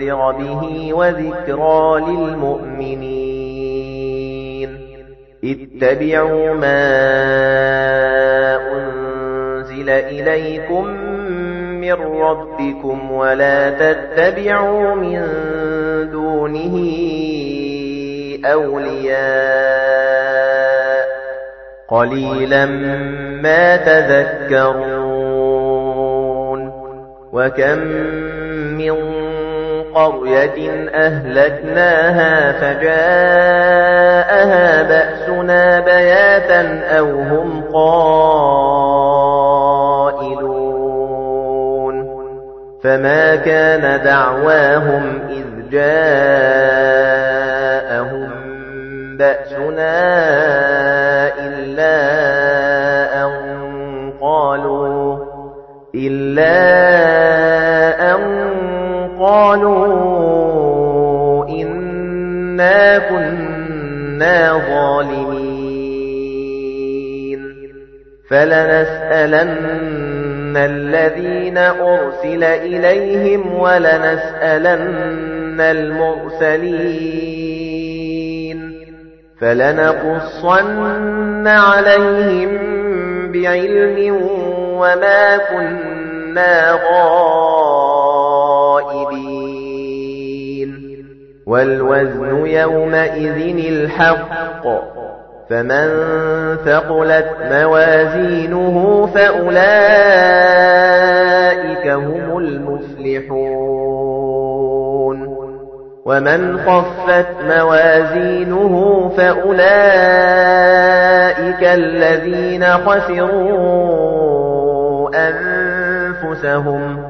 لتنذر به وذكرى للمؤمنين اتبعوا ما أنزل إليكم من ربكم ولا تتبعوا من دونه أولياء قليلا ما تذكرون وكم قرية أهلكناها فجاءها بأسنا بياتا أو هم قائلون. فما كان دعواهم إذ جاءهم بأسنا إلا أن قالوا إلا إنا كنا ظالمين. فلنسألن الذين أرسل إليهم ولنسألن المرسلين. فلنقصن عليهم بعلم وما كنا غائبين. والوزن يومئذ الحق. فمن ثقلت موازينه فأولئك هم المفلحون. ومن خفت موازينه فأولئك الذين خسروا أنفسهم.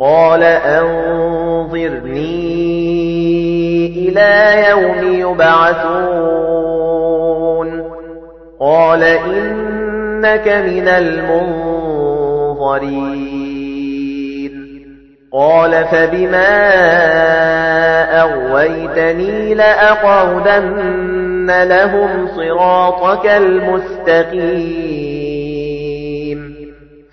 قال أنظرني إلى يوم يبعثون. قال إنك من المنظرين. قال فبما أغويتني لأقعدن لهم صراطك المستقيم.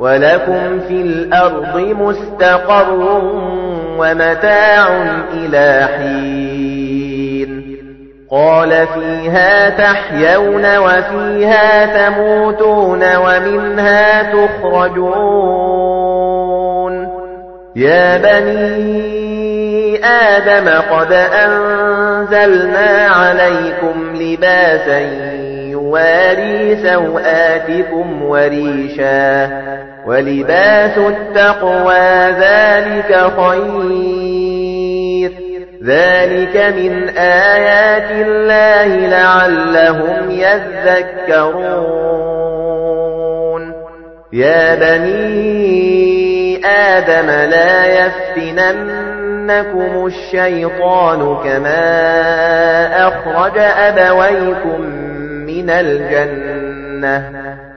ولكم في الأرض مستقر ومتاع إلى حين قال فيها تحيون وفيها تموتون ومنها تخرجون يا بني آدم قد أنزلنا عليكم لباسا يواري سوآتكم وريشا ولباس التقوى ذلك خير. ذلك من آيات الله لعلهم يذكرون. يا بني آدم لا يفتننكم الشيطان كما أخرج أبويكم من الجنة.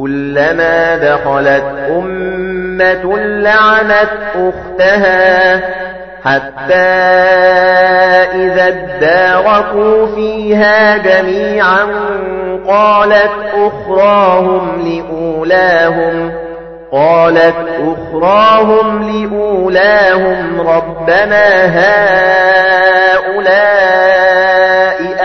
كلما دخلت أمة لعنت أختها حتى إذا اداركوا فيها جميعا قالت أخراهم لأولاهم قالت أخراهم لأولاهم ربنا هؤلاء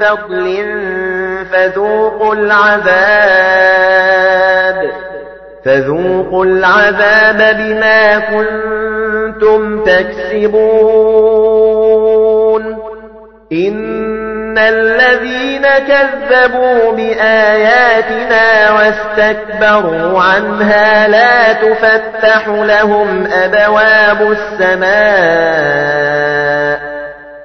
فضل فذوقوا العذاب فذوقوا العذاب بما كنتم تكسبون. إن الذين كذبوا بآياتنا واستكبروا عنها لا تفتح لهم أبواب السماء.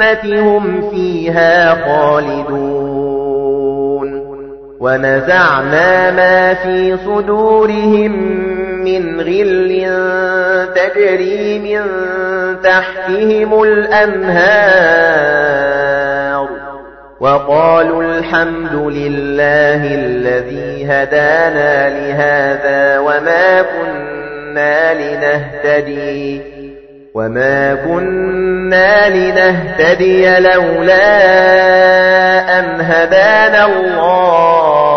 الجنة هم فيها خالدون ونزعنا ما في صدورهم من غل تجري من تحتهم الأنهار وقالوا الحمد لله الذي هدانا لهذا وما كنا لنهتدي وَمَا كُنَّا لِنَهْتَدِيَ لَوْلَا أَنْ هَدَانَا اللَّهُ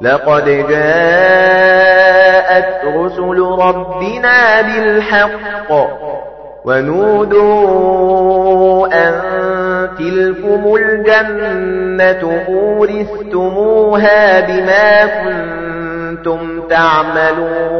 لَقَدْ جَاءَتْ رُسُلُ رَبِّنَا بِالْحَقِّ وَنُودُوا أَن تِلْكُمُ الْجَنَّةُ أُورِثْتُمُوهَا بِمَا كُنتُمْ تَعْمَلُونَ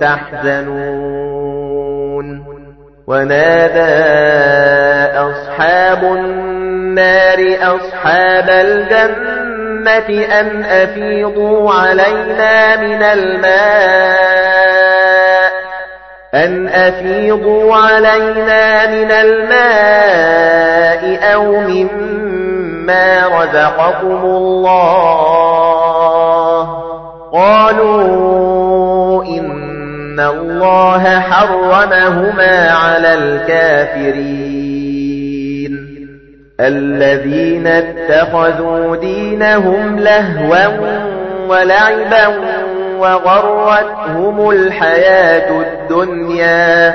تحزنون ونادى أصحاب النَّارِ أَصْحَابَ الْجَنَّةِ أَنْ أَفِيضُوا عَلَيْنَا مِنَ الْمَاءِ أَنْ أَفِيضُوا عَلَيْنَا مِنَ الْمَاءِ أَوْ مِمَّا رَزَقَكُمُ اللَّهُ قَالُوا اللَّهَ حَرَّمَهُمَا عَلَى الْكَافِرِينَ الذين اتخذوا دينهم لهوا ولعبا وغرتهم الحياة الدنيا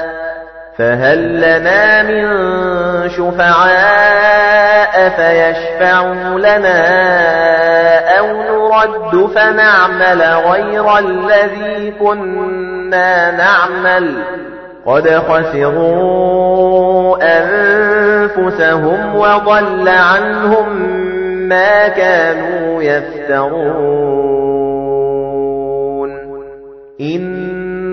فهل لنا من شفعاء فيشفعوا لنا أو نرد فنعمل غير الذي كنا نعمل؟ قد خسروا أنفسهم وضل عنهم ما كانوا يفترون.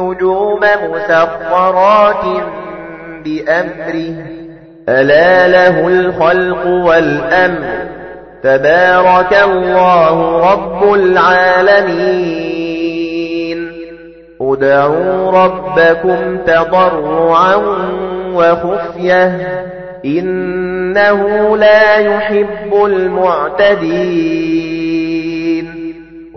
والنجوم مسخرات بأمره. ألا له الخلق والأمر. تبارك الله رب العالمين. ادعوا ربكم تضرعا وخفية. إنه لا يحب المعتدين.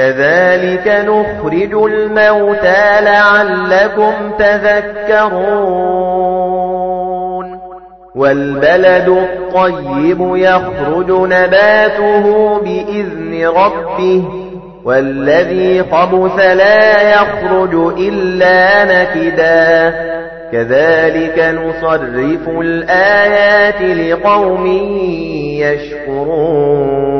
كذلك نخرج الموتى لعلكم تذكرون. والبلد الطيب يخرج نباته بإذن ربه والذي خبث لا يخرج إلا نكدا. كذلك نصرف الآيات لقوم يشكرون.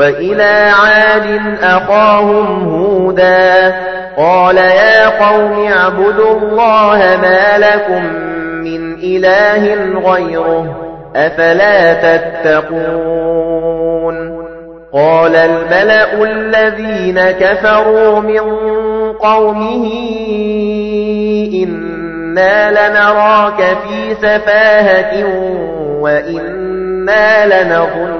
وإلى عاد أخاهم هودا قال يا قوم اعبدوا الله ما لكم من إله غيره أفلا تتقون قال الملأ الذين كفروا من قومه إنا لنراك في سفاهة وإنا لنظنك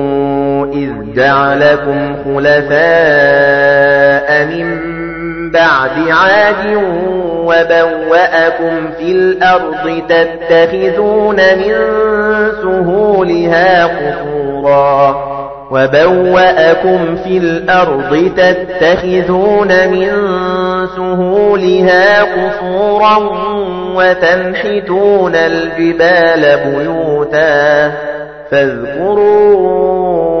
جعلكم خلفاء من بعد عاد وبوأكم في الأرض تتخذون من سهولها قصوراً وَبَوَّأَكُمْ فِي الْأَرْضِ تَتَّخِذُونَ مِنْ سُهُولِهَا قُصُورًا وَتَنْحِتُونَ الْجِبَالَ بُيُوتًا فَاذْكُرُوا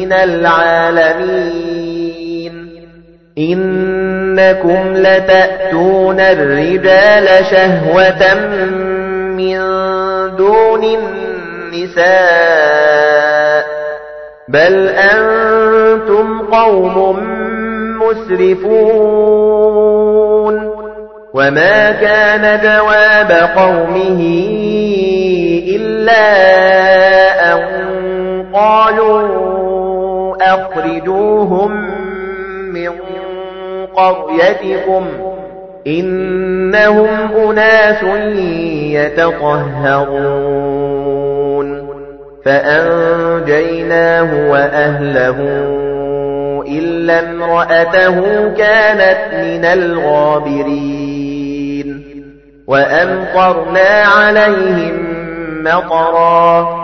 من العالمين. إنكم لتأتون الرجال شهوة من دون النساء. بل أنتم قوم مسرفون. وما كان جواب قومه إلا أن قالوا أخرجوهم من قريتكم إنهم أناس يتطهرون فأنجيناه وأهله إلا امرأته كانت من الغابرين وأمطرنا عليهم مطرا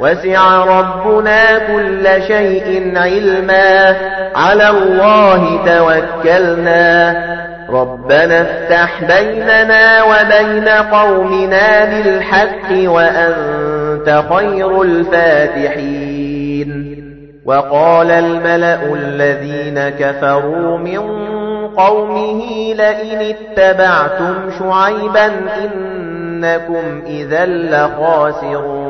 وسع ربنا كل شيء علما. على الله توكلنا. ربنا افتح بيننا وبين قومنا بالحق وأنت خير الفاتحين. وقال الملأ الذين كفروا من قومه لئن اتبعتم شعيبا إنكم إذا لخاسرون.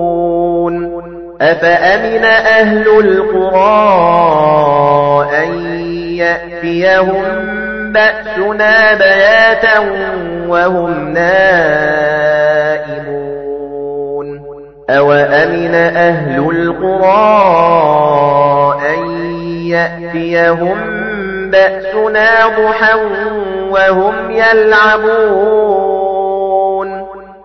أفأمن أهل القرى أن يأتيهم بأسنا بياتا وهم نائمون؟ أوأمن أهل القرى أن يأتيهم بأسنا ضحا وهم يلعبون؟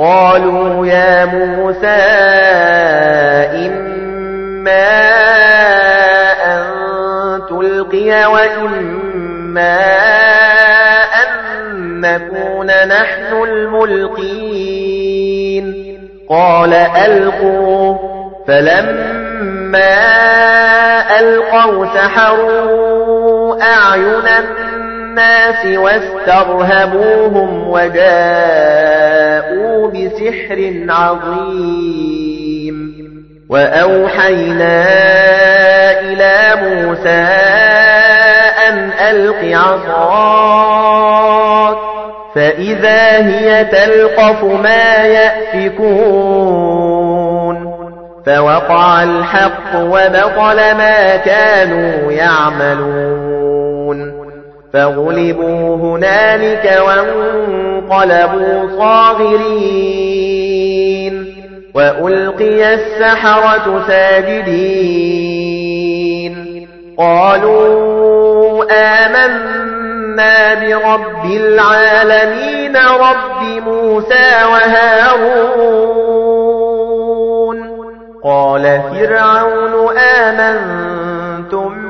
قَالُوا يَا مُوسَى إِمَّا أَن تُلْقِيَ وَإِمَّا أَن نَّكُونَ نَحْنُ الْمُلْقِينَ. قَالَ أَلْقُوا. فَلَمَّا أَلْقَوْا سَحَرُوا أَعْيُنَ النَّاسِ وَاسْتَرْهَبُوهُمْ وَجَاءُوا بِسِحْرٍ عَظِيمٍ. وَأَوْحَيْنَا إِلَى مُوسَى أَنْ أَلْقِ عَصَاكَ فَإِذَا هِيَ تَلْقَفُ مَا يَأْفِكُونَ. فَوَقَعَ الْحَقُّ وَبَطَلَ مَا كَانُوا يَعْمَلُونَ. فَغُلِبُوا هُنَالِكَ وَانقَلَبُوا صَاغِرِينَ وَأُلْقِيَ السَّحَرَةُ سَاجِدِينَ قَالُوا آمَنَّا بِرَبِّ الْعَالَمِينَ رَبِّ مُوسَى وَهَارُونَ قَالَ فِرْعَوْنُ آمَنْتُمْ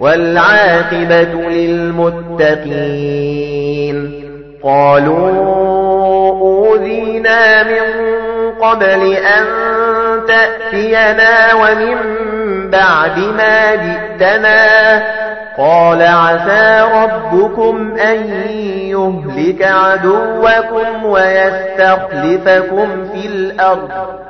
وَالْعَاقِبَةُ لِلْمُتَّقِينَ. قَالُوا أُوذِينَا مِن قَبْلِ أَن تَأْتِيَنَا وَمِن بَعْدِ مَا جِئْتَنَا. قال عسى ربكم أن يهلك عدوكم ويستخلفكم في الأرض.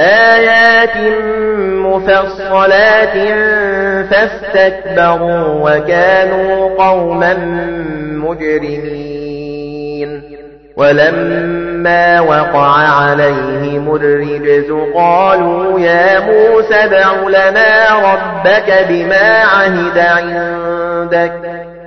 آيات مفصلات فاستكبروا وكانوا قوما مجرمين. ولما وقع عليهم الرجز قالوا يا موسى دع لنا ربك بما عهد عندك.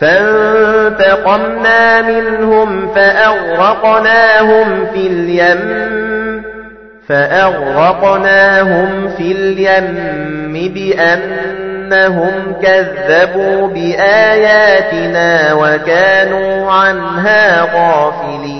فانتقمنا منهم فأغرقناهم في اليم فأغرقناهم في اليم بأنهم كذبوا بآياتنا وكانوا عنها غافلين.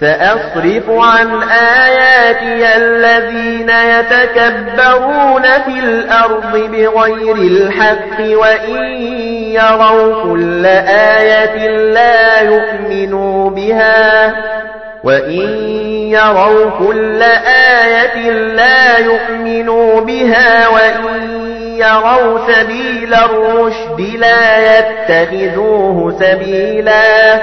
سأصرف عن آياتي الذين يتكبرون في الأرض بغير الحق وإن يروا كل آية لا يؤمنوا بها وَإِن يَرَوْا كُلَّ آيَةٍ لَّا يُؤْمِنُوا بِهَا وَإِن يَرَوْا سَبِيلَ الرُّشْدِ لَا يَتَّخِذُوهُ سَبِيلًا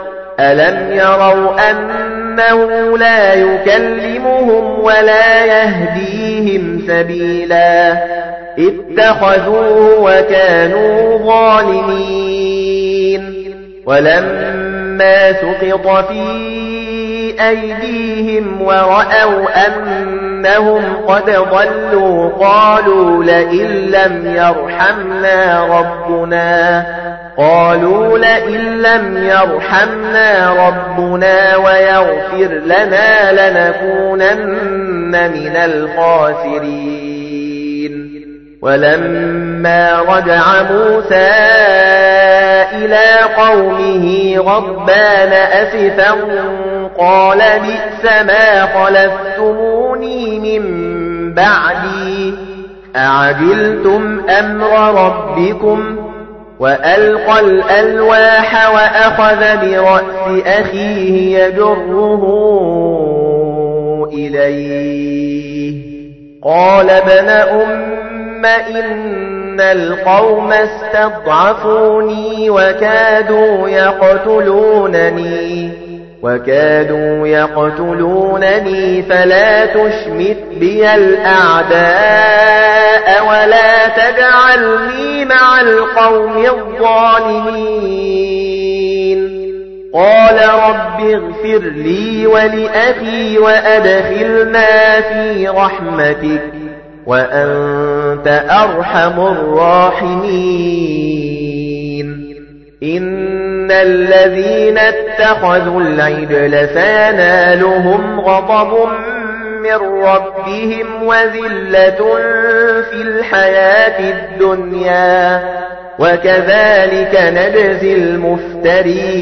أَلَمْ يَرَوْا أَنَّهُ لَا يُكَلِّمُهُمْ وَلَا يَهْدِيهِمْ سَبِيلًا اتَّخَذُوهُ وَكَانُوا ظَالِمِينَ وَلَمَّا سُقِطَ فِي أَيْدِيهِمْ وَرَأَوْا أَنَّهُمْ قَدْ ضَلُّوا قَالُوا لَئِن لَّمْ يَرْحَمْنَا رَبُّنَا قالوا لئن لم يرحمنا ربنا ويغفر لنا لنكونن من الخاسرين. ولما رجع موسى إلى قومه غضبان أسفا قال بئس ما خلفتموني من بعدي. أعجلتم أمر ربكم؟ وألقى الألواح وأخذ برأس أخيه يجره إليه. قال ابن أم إن القوم استضعفوني وكادوا يقتلونني. وكادوا يقتلونني فلا تشمت بي الأعداء ولا تجعلني مع القوم الظالمين. قال رب اغفر لي ولأخي وأدخلنا في رحمتك وأنت أرحم الراحمين. إن الذين اتخذوا العجل سينالهم غضب من ربهم وذلة في الحياة الدنيا وكذلك نجزي المفترين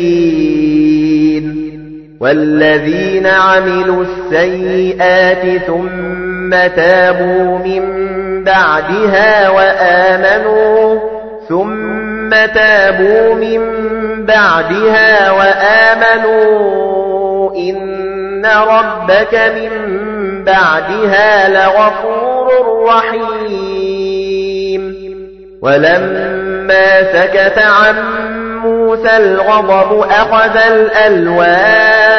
والذين عملوا السيئات ثم تابوا من بعدها وآمنوا ثم تابوا من بعدها وآمنوا إن ربك من بعدها لغفور رحيم. ولما سكت عن موسى الغضب أخذ الألواح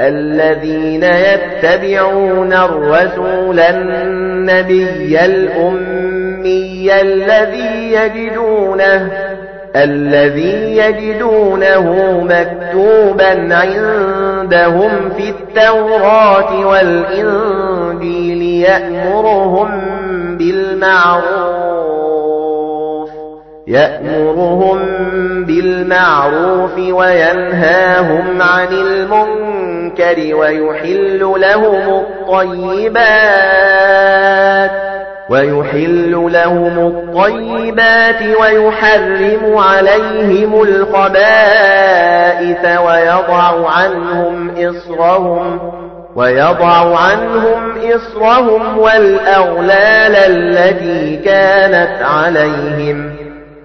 الذين يتبعون الرسول النبي الأمي الذي يجدونه الذي يجدونه مكتوبا عندهم في التوراة والإنجيل يأمرهم بالمعروف يأمرهم بالمعروف وينهاهم عن المنكر ويحل لهم الطيبات ويحل لهم الطيبات ويحرم عليهم الخبائث ويضع عنهم إصرهم ويضع عنهم إصرهم والأغلال التي كانت عليهم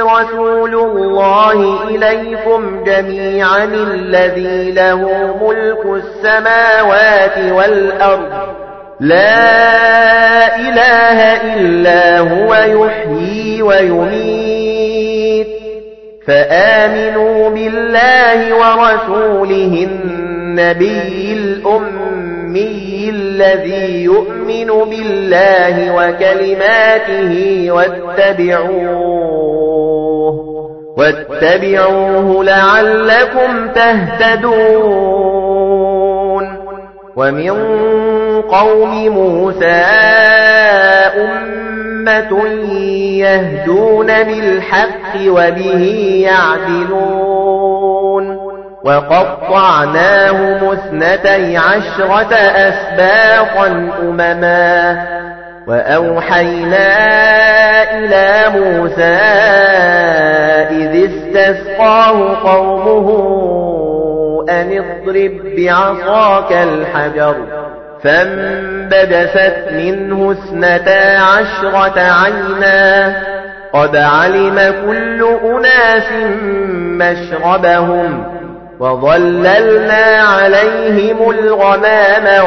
رسول الله إليكم جميعا الذي له ملك السماوات والأرض. لا إله إلا هو يحيي ويميت. فآمنوا بالله ورسوله النبي الأمي الذي يؤمن بالله وكلماته واتبعوه. واتبعوه لعلكم تهتدون. ومن قوم موسى أمة يهدون بالحق وبه يعدلون. وقطعناه مثنتي عشرة أسباقا أمما. وأوحينا إلى موسى إذ استسقاه قومه أن اضرب بعصاك الحجر فانبدست منه اثنتا عشرة عينا قد علم كل أناس مشربهم وظللنا عليهم الغمام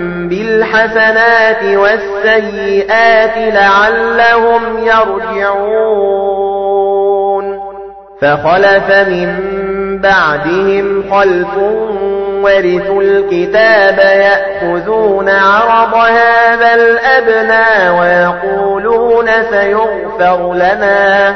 بِالْحَسَنَاتِ وَالسَّيِّئَاتِ لَعَلَّهُمْ يَرْجِعُونَ. فَخَلَفَ مِن بَعْدِهِمْ خَلْفٌ وَرِثُوا الْكِتَابَ يَأْخُذُونَ عَرَضَ هَذَا الْأَدْنَى وَيَقُولُونَ سَيُغْفَرُ لَنَا.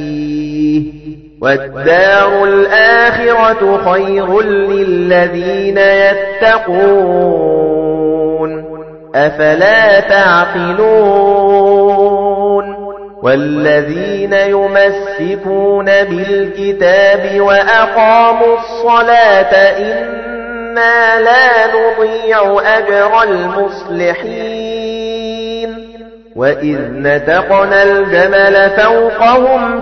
وَالدَّارُ الْآخِرَةُ خَيْرٌ لِّلَّذِينَ يَتَّقُونَ. أَفَلَا تَعْقِلُونَ؟ وَالَّذِينَ يُمَسِّكُونَ بِالْكِتَابِ وَأَقَامُوا الصَّلَاةَ إِنَّا لَا نُضِيعُ أَجْرَ الْمُصْلِحِينَ. وَإِذْ نَتَقْنَا الْجَبَلَ فَوْقَهُمْ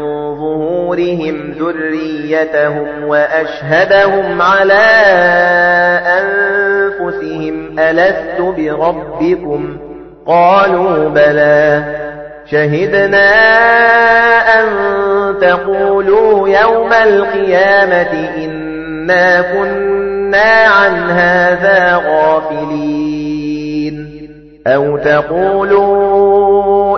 ظُهُورِهِمْ ذُرِّيَّتَهُمْ وَأَشْهَدَهُمْ عَلَى أَنفُسِهِمْ أَلَسْتُ بِرَبِّكُمْ؟ قَالُوا بَلَى. شَهِدْنَا أَن تَقُولُوا يَوْمَ الْقِيَامَةِ إِنَّا كُنَّا عَنْ هَذَا غَافِلِينَ. أَوْ تَقُولُوا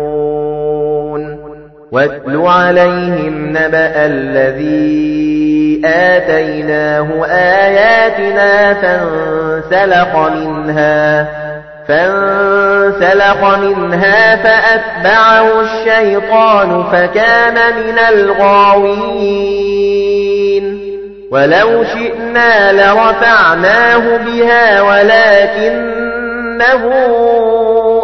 وَاتْلُ عَلَيْهِمْ نَبَأَ الَّذِي آتَيْنَاهُ آيَاتِنَا فَانسَلَخَ مِنْهَا فَانسَلَخَ مِنْهَا فَأَتْبَعَهُ الشَّيْطَانُ فَكَانَ مِنَ الْغَاوِينَ. وَلَوْ شِئْنَا لَرَفَعْنَاهُ بِهَا وَلَكِنَّهُ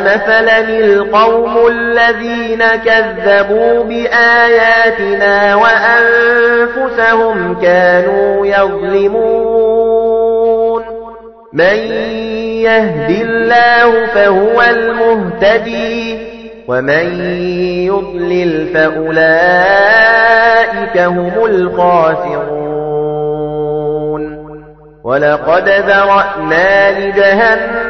مثلا القوم الذين كذبوا بآياتنا وأنفسهم كانوا يظلمون. من يهد الله فهو المهتدي ومن يضلل فأولئك هم الخاسرون. ولقد ذرأنا لجهنم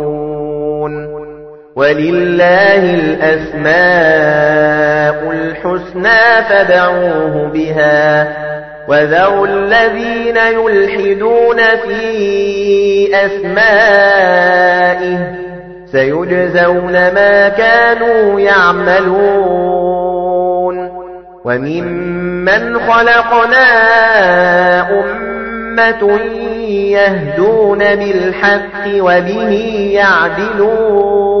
وَلِلَّهِ الْأَسْمَاءُ الْحُسْنَى فَادْعُوهُ بِهَا وَذَرُوا الَّذِينَ يُلْحِدُونَ فِي أَسْمَائِهِ سَيُجْزَوْنَ مَا كَانُوا يَعْمَلُونَ وَمِمَّنْ خَلَقْنَا أُمَّةٌ يَهْدُونَ بِالْحَقِّ وَبِهِ يَعْدِلُونَ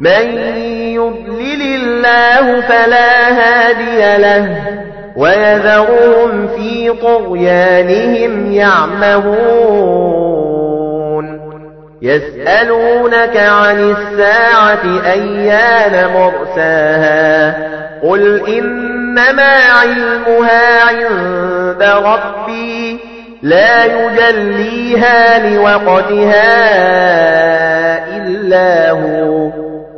مَن يُضْلِلِ اللَّهُ فَلَا هَادِيَ لَهُ ويذرهم في طغيانهم يعمهون يسألونك عن الساعة أيان مرساها قل إنما علمها عند ربي لا يجليها لوقتها إلا هو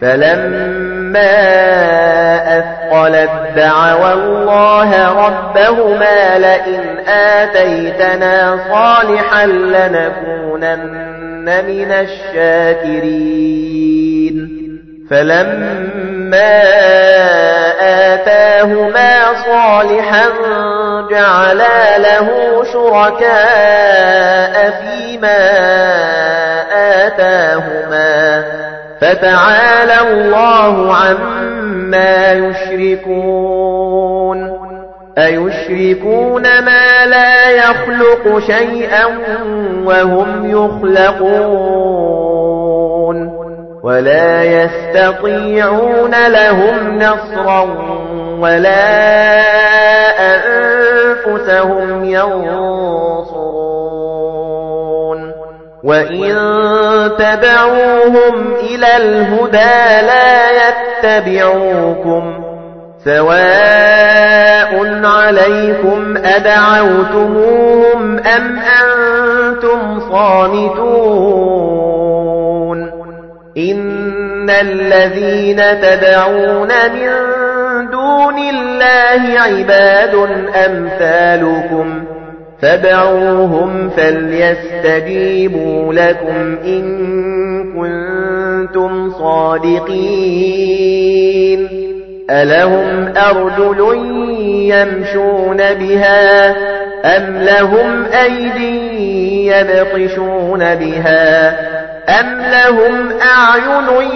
فلما أثقلت دعوى الله ربهما لئن آتيتنا صالحا لنكونن من الشاكرين. فلما آتاهما صالحا جعلا له شركاء فيما آتاهما فتعالى الله عما يشركون. أيشركون ما لا يخلق شيئا وهم يخلقون. ولا يستطيعون لهم نصرا ولا أنفسهم ينصرون. وإن تدعوهم إلى الهدى لا يتبعوكم سواء عليكم أدعوتموهم أم أنتم صامتون إن الذين تدعون من دون الله عباد أمثالكم فدعوهم فليستجيبوا لكم إن كنتم صادقين. ألهم أرجل يمشون بها أم لهم أيدي يبطشون بها أم لهم أعين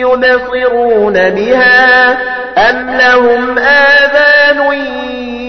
يبصرون بها أم لهم آذان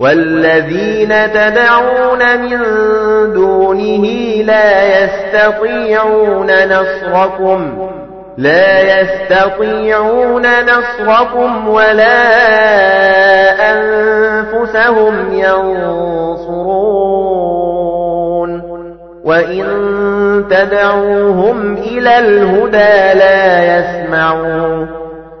والذين تدعون من دونه لا يستطيعون نصركم لا يستطيعون نصركم ولا أنفسهم ينصرون. وإن تدعوهم إلى الهدى لا يسمعون.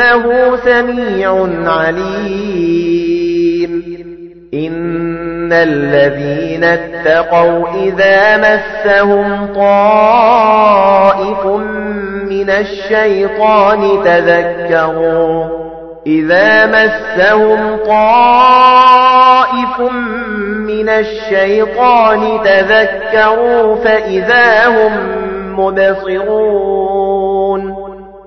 إِنَّهُ سَمِيعٌ عَلِيمٌ. إِنَّ الَّذِينَ اتَّقَوْا إِذَا مَسَّهُمْ طَائِفٌ مِنَ الشَّيْطَانِ تَذَكَّرُوا. إِذَا مَسَّهُمْ طَائِفٌ مِنَ الشَّيْطَانِ تَذَكَّرُوا فَإِذَا هُمْ مُبْصِرُونَ.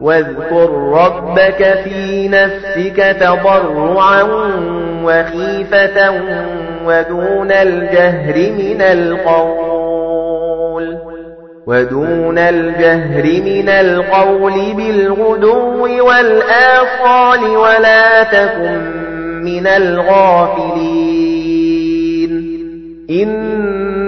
وَاذْكُر رَّبَّكَ فِي نَفْسِكَ تَضَرُّعًا وَخِيفَةً وَدُونَ الْجَهْرِ مِنَ الْقَوْلِ وَدُونَ الْجَهْرِ مِنَ الْقَوْلِ بِالْغُدُوِّ وَالْآصَالِ وَلَا تَكُن مِّنَ الْغَافِلِينَ. إِنَّ